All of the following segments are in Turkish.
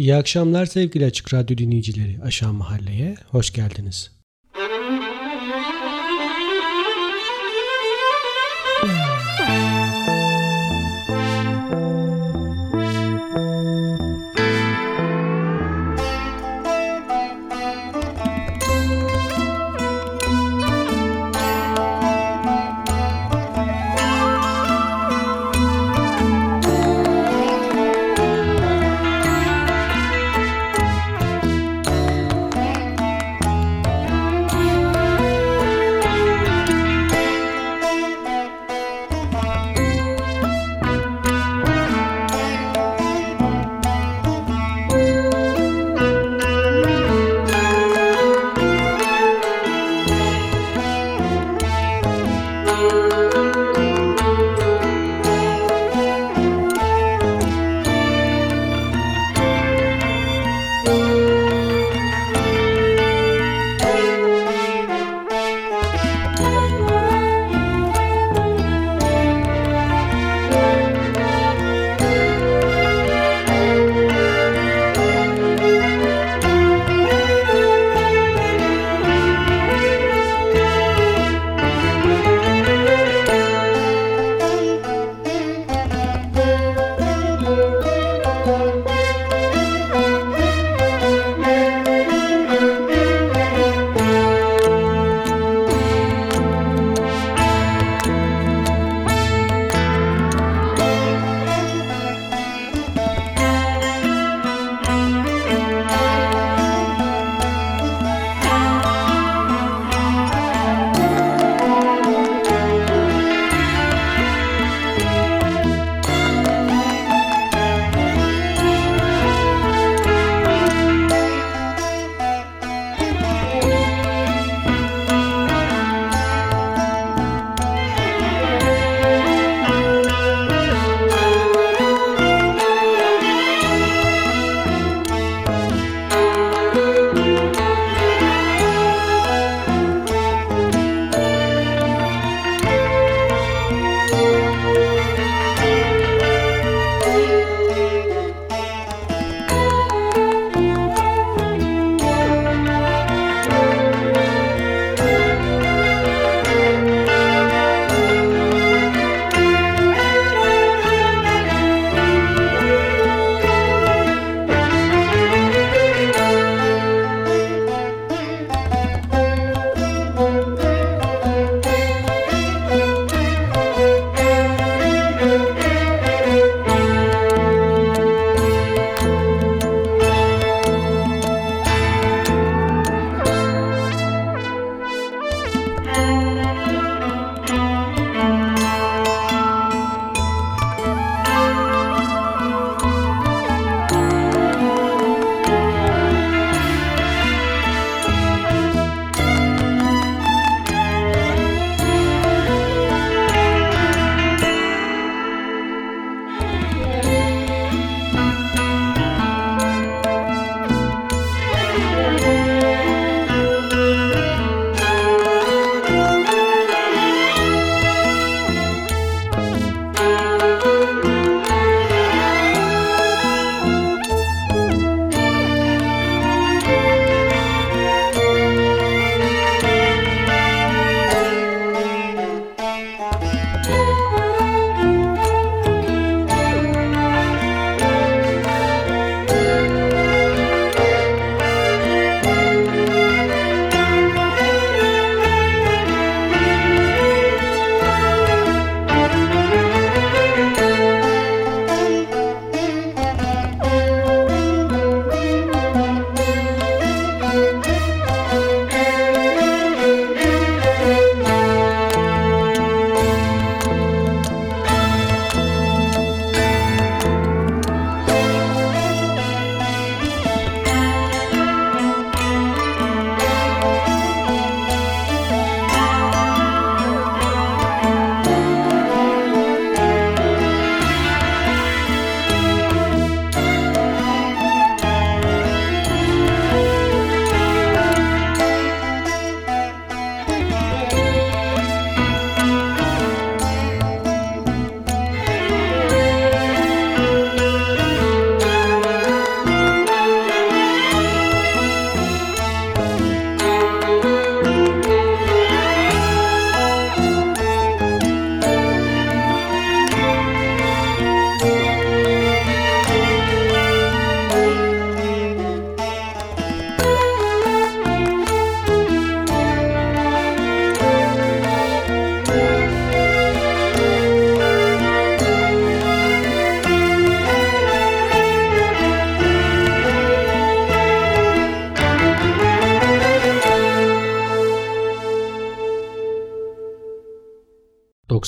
İyi akşamlar sevgili Açık Radyo dinleyicileri. Aşağı Mahalle'ye hoş geldiniz.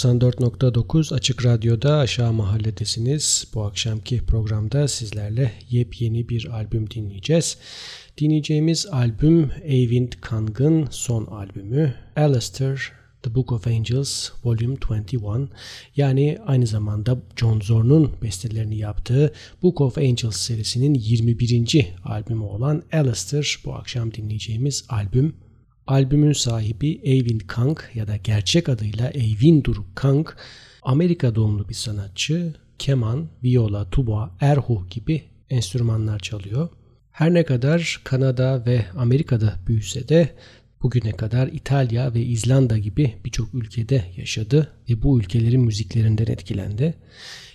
94.9 Açık Radyo'da Aşağı Mahalledesiniz. Bu akşamki programda sizlerle yepyeni bir albüm dinleyeceğiz. Dinleyeceğimiz albüm Eyvind Kang'ın son albümü Alistair The Book of Angels Volume 21 yani aynı zamanda John Zorn'un bestelerini yaptığı Book of Angels serisinin 21. albümü olan Alistair bu akşam dinleyeceğimiz albüm. Albümün sahibi Eyvind Kang ya da gerçek adıyla Eyvindur Kang Amerika doğumlu bir sanatçı. Keman, viola, tuba, erhu gibi enstrümanlar çalıyor. Her ne kadar Kanada ve Amerika'da büyüse de bugüne kadar İtalya ve İzlanda gibi birçok ülkede yaşadı ve bu ülkelerin müziklerinden etkilendi.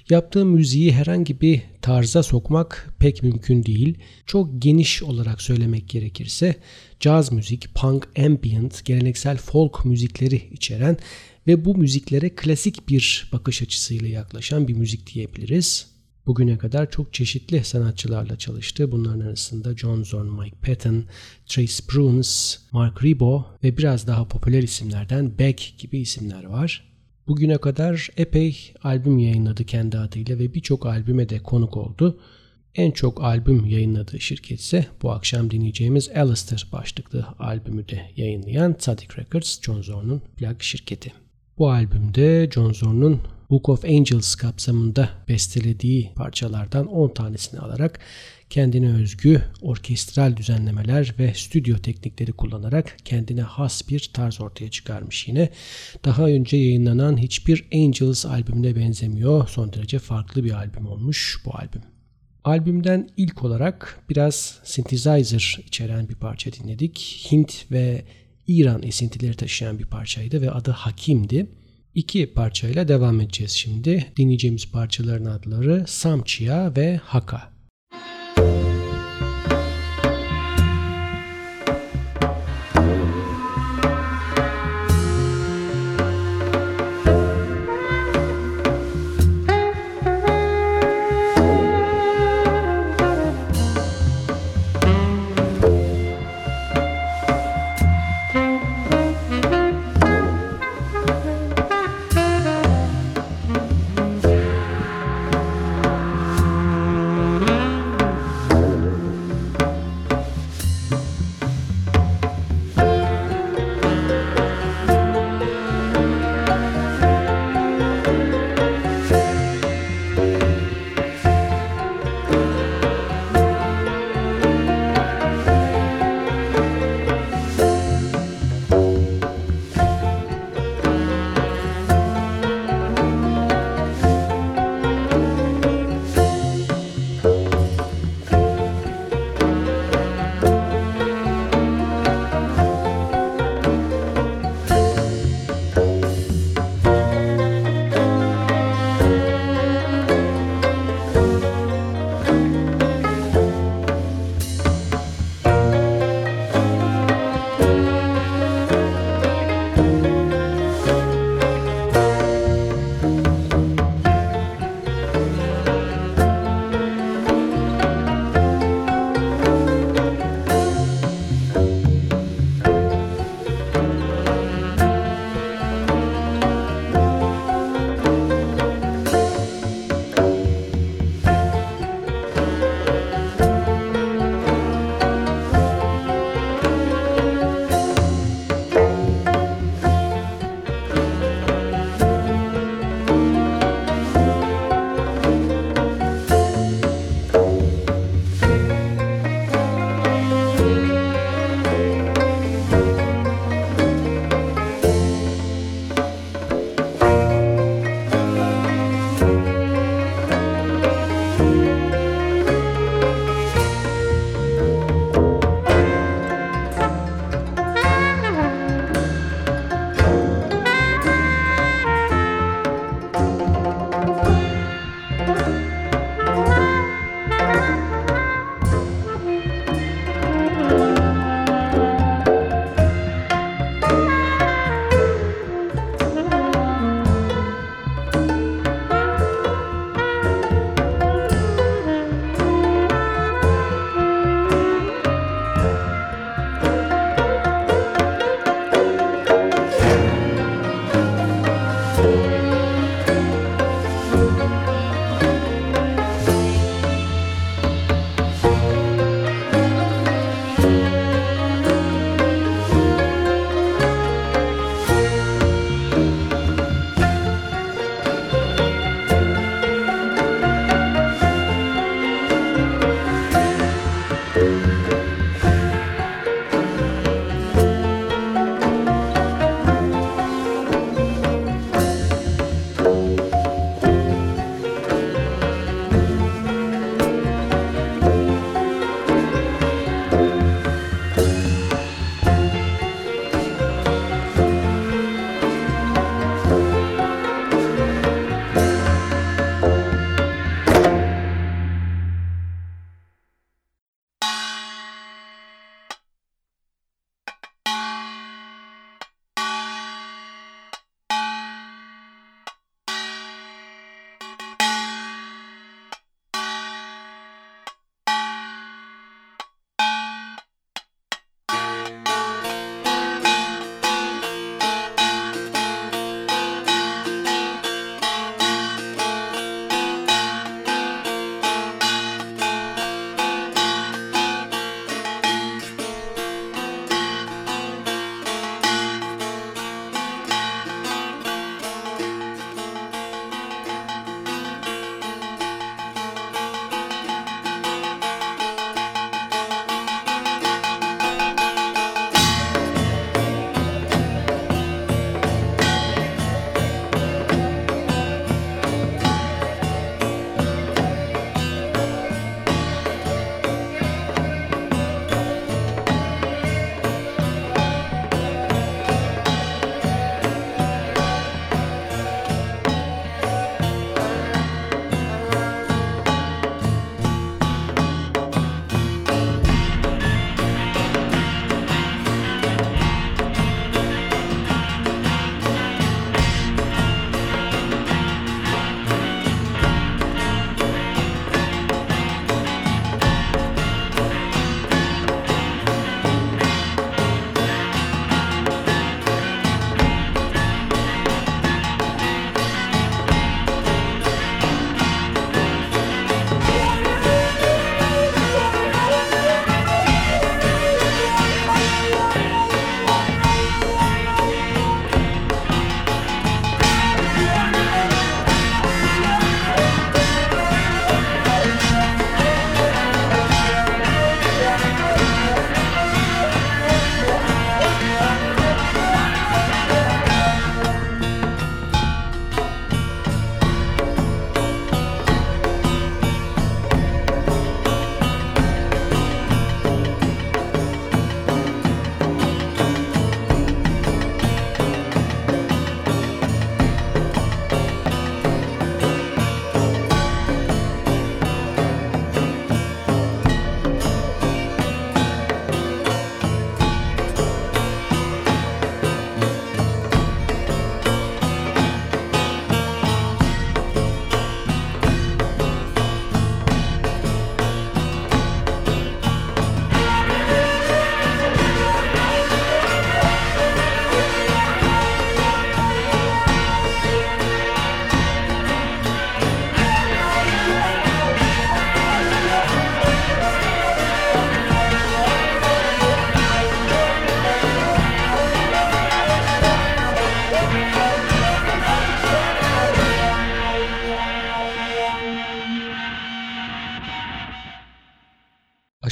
Yaptığı müziği herhangi bir tarza sokmak pek mümkün değil. Çok geniş olarak söylemek gerekirse caz müzik, punk, ambient, geleneksel folk müzikleri içeren ve bu müziklere klasik bir bakış açısıyla yaklaşan bir müzik diyebiliriz. Bugüne kadar çok çeşitli sanatçılarla çalıştı. Bunların arasında John Zorn, Mike Patton, Trace Bruns, Mark Ribot ve biraz daha popüler isimlerden Beck gibi isimler var. Bugüne kadar epey albüm yayınladı kendi adıyla ve birçok albüme de konuk oldu. En çok albüm yayınladığı şirket ise bu akşam dinleyeceğimiz Alistair başlıklı albümü de yayınlayan Tzadik Records, John Zorn'un plak şirketi. Bu albümde John Zorn'un Book of Angels kapsamında bestelediği parçalardan 10 tanesini alarak kendine özgü orkestral düzenlemeler ve stüdyo teknikleri kullanarak kendine has bir tarz ortaya çıkarmış yine. Daha önce yayınlanan hiçbir Angels albümüne benzemiyor. Son derece farklı bir albüm olmuş bu albüm. Albümden ilk olarak biraz synthesizer içeren bir parça dinledik. Hint ve İran esintileri taşıyan bir parçaydı ve adı Hakim'di. İki parçayla devam edeceğiz şimdi. Dinleyeceğimiz parçaların adları Samçia ve Haka.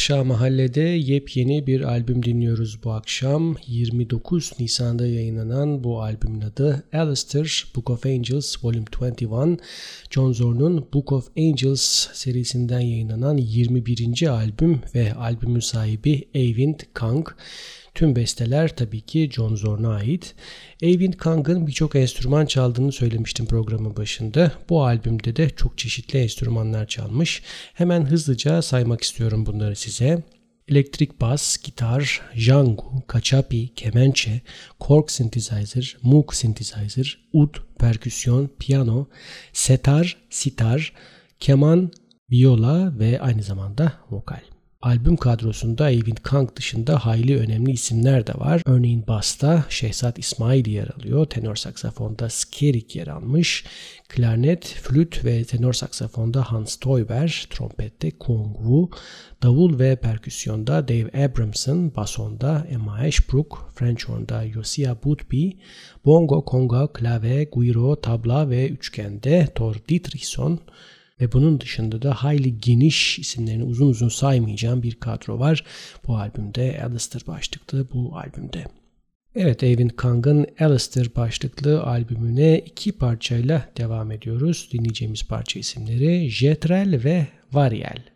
Aşağı Mahalle'de yepyeni bir albüm dinliyoruz bu akşam. 29 Nisan'da yayınlanan bu albümün adı Alistair Book of Angels Volume 21. John Zorn'un Book of Angels serisinden yayınlanan 21. albüm ve albümün sahibi Eyvind Kang. Tüm besteler tabii ki John Zorn'a ait. Eyvind Kang'ın birçok enstrüman çaldığını söylemiştim programın başında. Bu albümde de çok çeşitli enstrümanlar çalmış. Hemen hızlıca saymak istiyorum bunları size. Elektrik bas, gitar, jangu, kaçapi, kemençe, korg synthesizer, moog synthesizer, ud, perküsyon, piyano, setar, sitar, keman, viola ve aynı zamanda vokal. Albüm kadrosunda Eyvind Kang dışında hayli önemli isimler de var. Örneğin Bass'ta Şehzat İsmail yer alıyor. Tenor saksafonda Skerik yer almış. Klarnet, flüt ve tenor saksafonda Hans Teuber, trompette Kung Wu, davul ve perküsyonda Dave Abramson, basonda Emma Ashbrook, French horn'da Yosia Butby, bongo, konga, klave, guiro, tabla ve üçgende Thor Dietrichson, Ve bunun dışında da hayli geniş isimlerini uzun uzun saymayacağım bir kadro var. Bu albümde Alistair başlıklı bu albümde. Evet, Eivin Kang'ın Alistair başlıklı albümüne iki parçayla devam ediyoruz. Dinleyeceğimiz parça isimleri Jetrel ve Variel.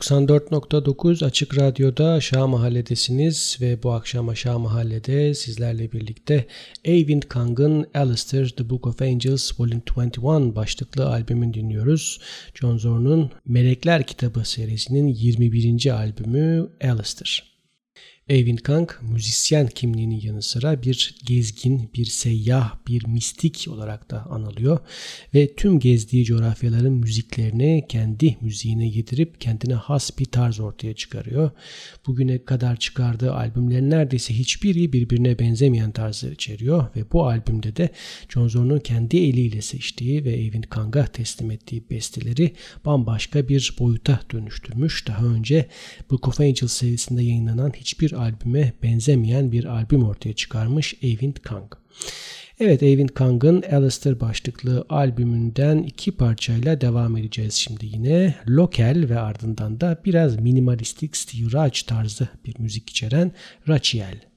94.9 Açık Radyo'da Aşağı Mahalledesiniz ve bu akşam Aşağı Mahalle'de sizlerle birlikte Eyvind Kang'ın Alistair The Book of Angels Volume 21 başlıklı albümünü dinliyoruz. John Zorn'un Melekler Kitabı serisinin 21. albümü Alistair. Eyvind Kang müzisyen kimliğinin yanı sıra bir gezgin, bir seyyah, bir mistik olarak da anılıyor ve tüm gezdiği coğrafyaların müziklerini kendi müziğine yedirip kendine has bir tarz ortaya çıkarıyor. Bugüne kadar çıkardığı albümlerin neredeyse hiçbiri birbirine benzemeyen tarzlar içeriyor ve bu albümde de John Zorn'un kendi eliyle seçtiği ve Eyvind Kang'a teslim ettiği besteleri bambaşka bir boyuta dönüştürmüş. Daha önce Book of Angels serisinde yayınlanan hiçbir albüme benzemeyen bir albüm ortaya çıkarmış Eyvind Kang. Evet Eyvind Kang'ın Alistair başlıklı albümünden iki parçayla devam edeceğiz şimdi yine. Local ve ardından da biraz minimalistik Steve Raj tarzı bir müzik içeren Rachiel.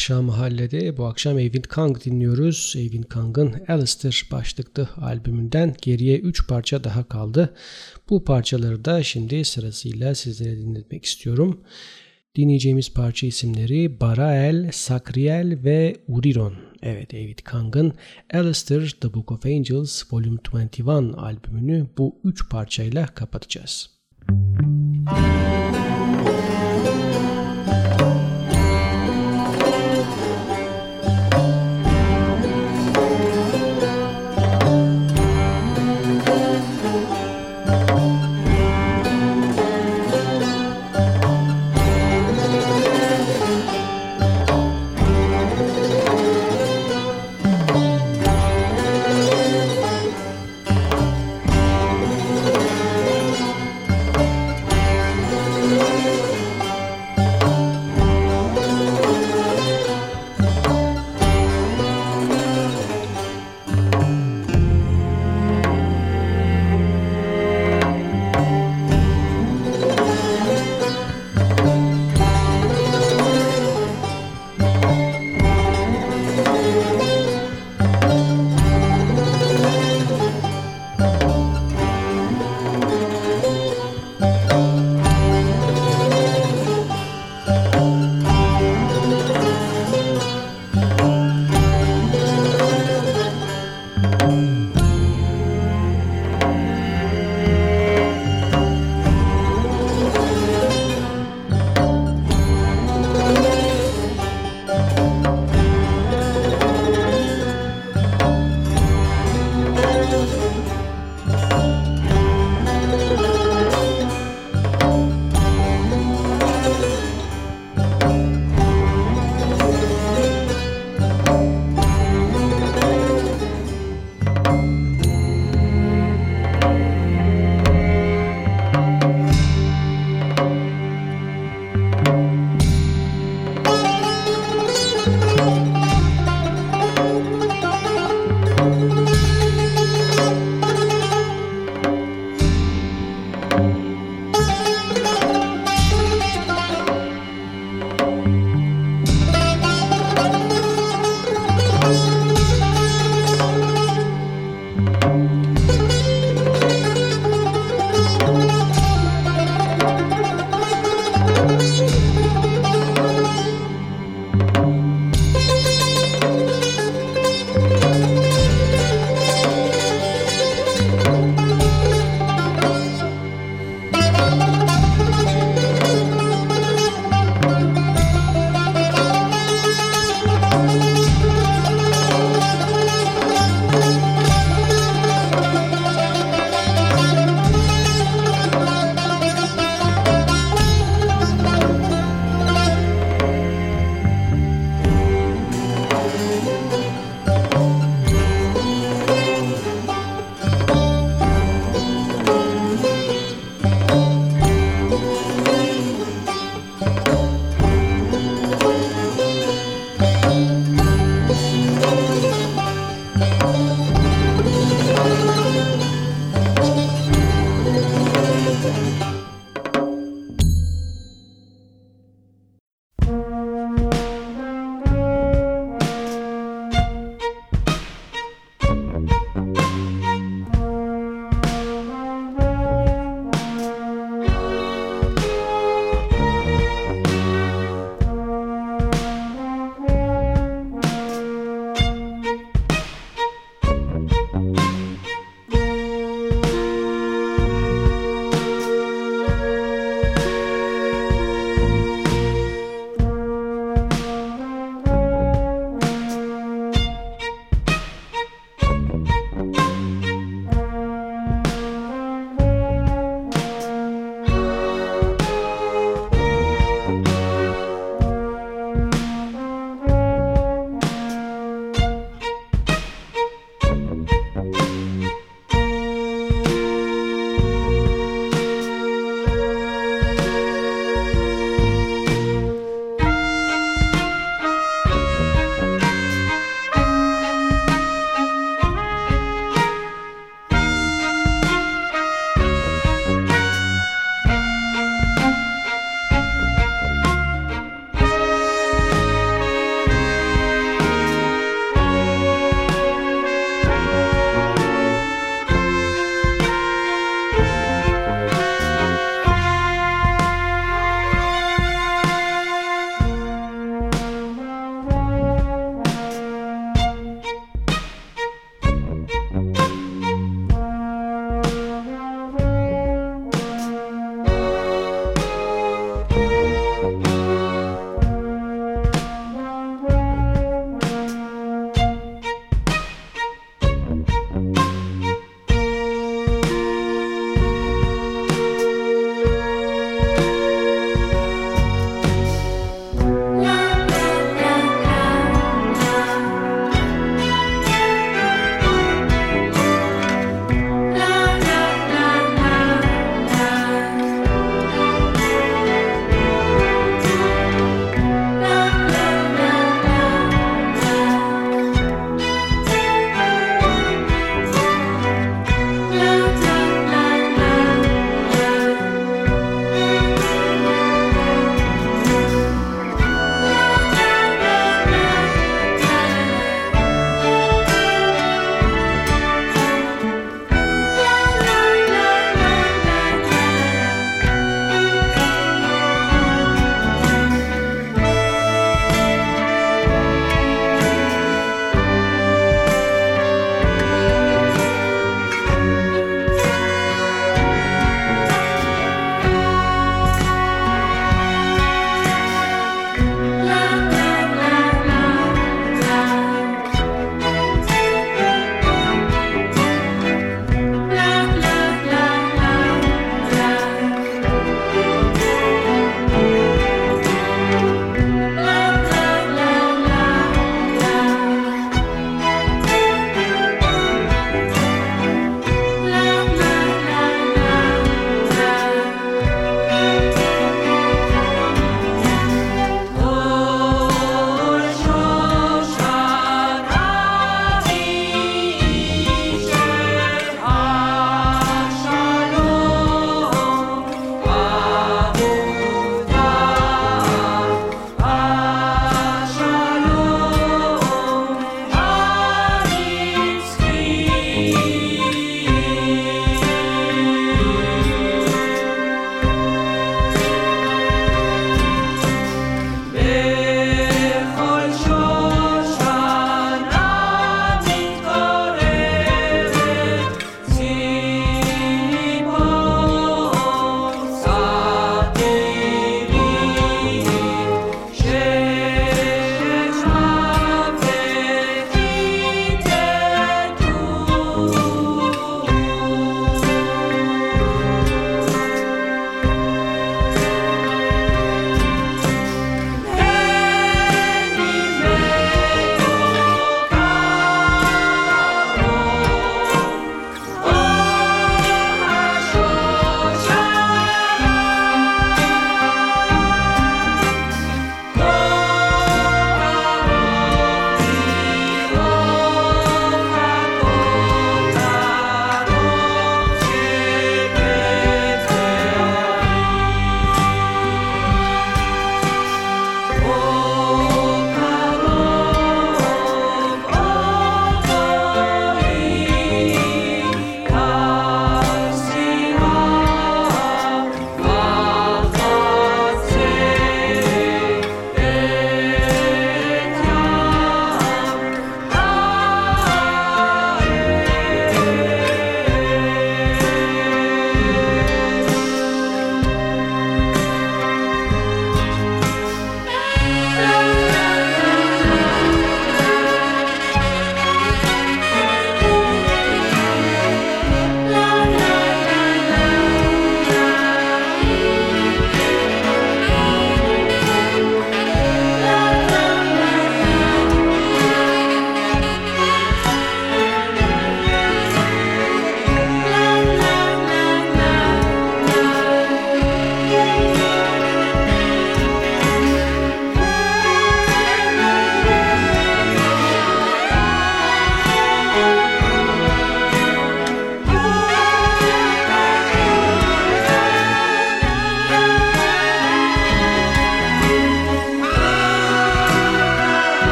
Aşağı Mahallede bu akşam Eyvind Kang dinliyoruz. Eyvind Kang'ın Alistair başlıklı albümünden geriye 3 parça daha kaldı. Bu parçaları da şimdi sırasıyla sizlere dinletmek istiyorum. Dinleyeceğimiz parça isimleri Barael, Sakriel ve Uriron. Evet David Kang'ın Alistair The Book of Angels Volume 21 albümünü bu üç parçayla kapatacağız. Müzik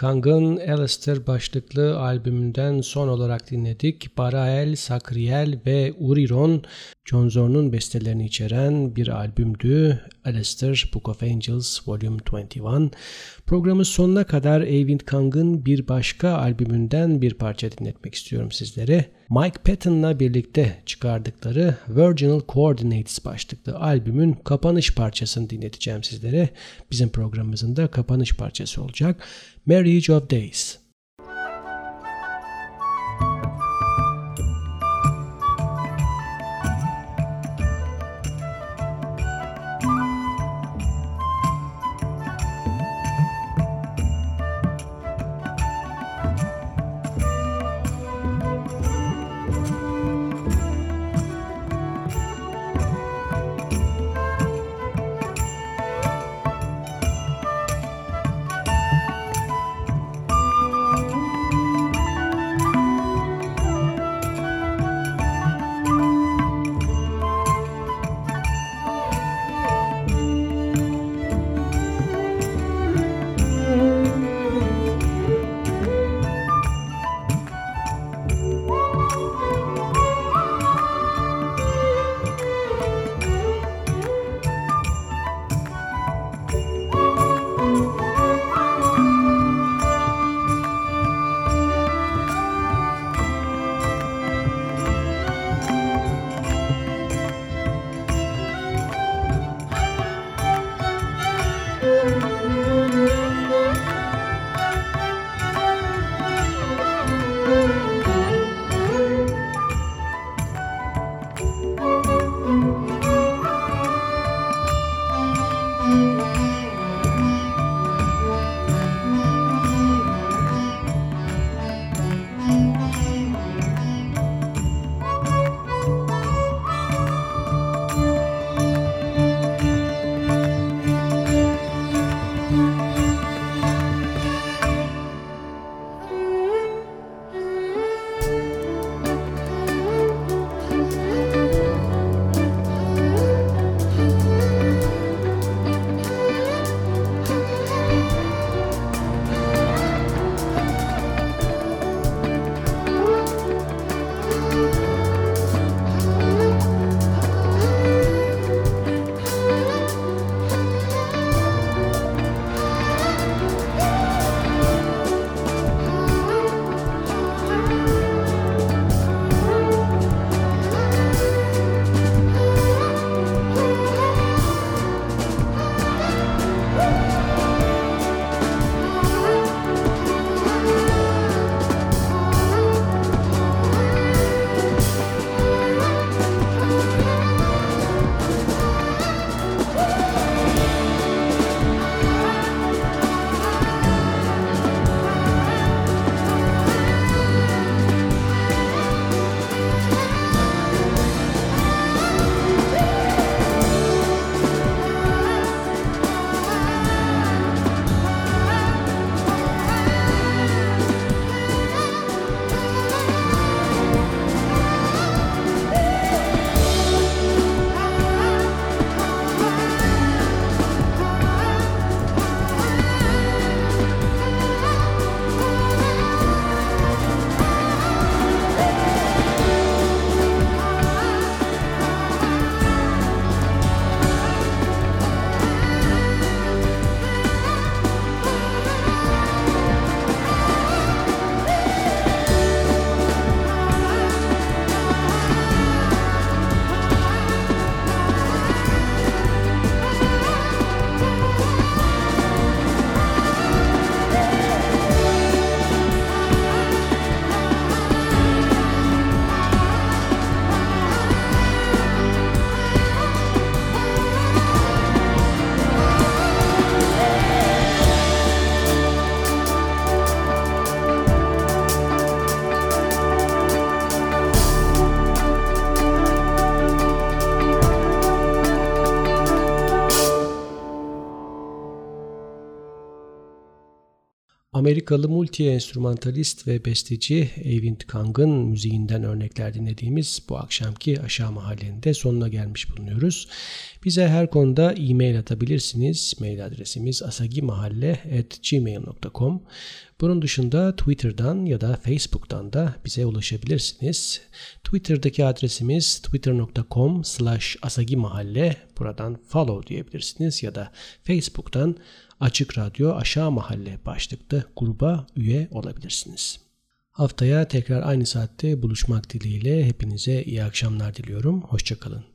Kang'ın Alistair başlıklı albümünden son olarak dinledik. Barael, Sakriel ve Uriron John Zorn'un bestelerini içeren bir albümdü. Alistair Book of Angels Volume 21. Programın sonuna kadar Eyvind Kang'ın bir başka albümünden bir parça dinletmek istiyorum sizlere. Mike Patton'la birlikte çıkardıkları Virginal Coordinates başlıklı albümün kapanış parçasını dinleteceğim sizlere. Bizim programımızın da kapanış parçası olacak. Marriage of Days. Amerikalı multi-enstrümantalist ve besteci Eyvind Kang'ın müziğinden örnekler dinlediğimiz bu akşamki Aşağı Mahalle'nin sonuna gelmiş bulunuyoruz. Bize her konuda e-mail atabilirsiniz. Mail adresimiz asagimahalle.gmail.com Bunun dışında Twitter'dan ya da Facebook'tan da bize ulaşabilirsiniz. Twitter'daki adresimiz twitter.com slash asagimahalle. Buradan follow diyebilirsiniz ya da Facebook'tan Açık Radyo Aşağı Mahalle başlıklı gruba üye olabilirsiniz. Haftaya tekrar aynı saatte buluşmak dileğiyle hepinize iyi akşamlar diliyorum. Hoşçakalın.